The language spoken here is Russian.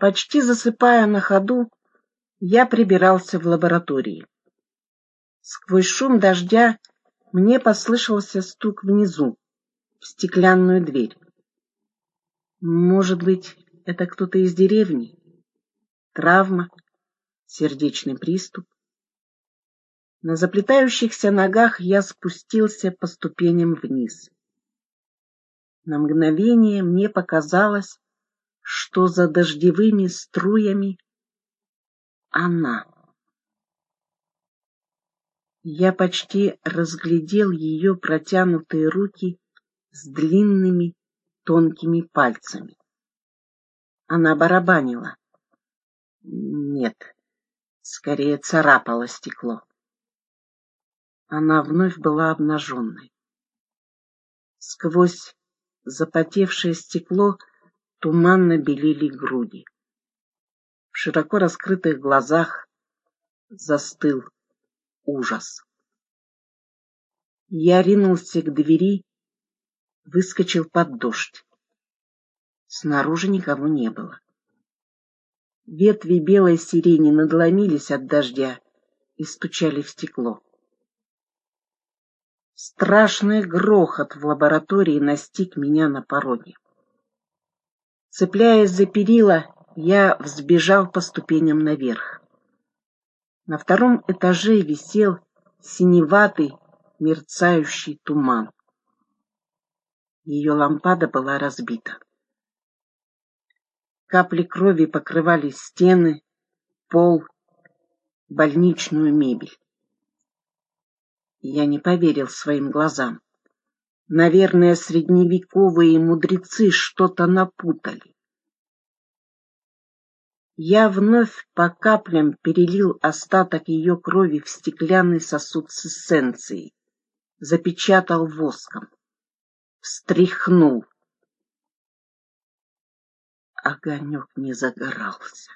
Почти засыпая на ходу, я прибирался в лаборатории. Сквозь шум дождя мне послышался стук внизу, в стеклянную дверь. Может быть, это кто-то из деревни? Травма? Сердечный приступ? На заплетающихся ногах я спустился по ступеням вниз. На мгновение мне показалось, что за дождевыми струями она. Я почти разглядел ее протянутые руки с длинными тонкими пальцами. Она барабанила. Нет, скорее царапала стекло. Она вновь была обнаженной. Сквозь запотевшее стекло туманно белели груди. В широко раскрытых глазах застыл ужас. Я ринулся к двери, выскочил под дождь. Снаружи никого не было. Ветви белой сирени надломились от дождя и стучали в стекло. Страшный грохот в лаборатории настиг меня на пороге. Цепляясь за перила, я взбежал по ступеням наверх. На втором этаже висел синеватый мерцающий туман. Ее лампада была разбита. Капли крови покрывали стены, пол, больничную мебель. Я не поверил своим глазам. Наверное, средневековые мудрецы что-то напутали. Я вновь по каплям перелил остаток ее крови в стеклянный сосуд с эссенцией, запечатал воском, встряхнул. Огонек не загорался.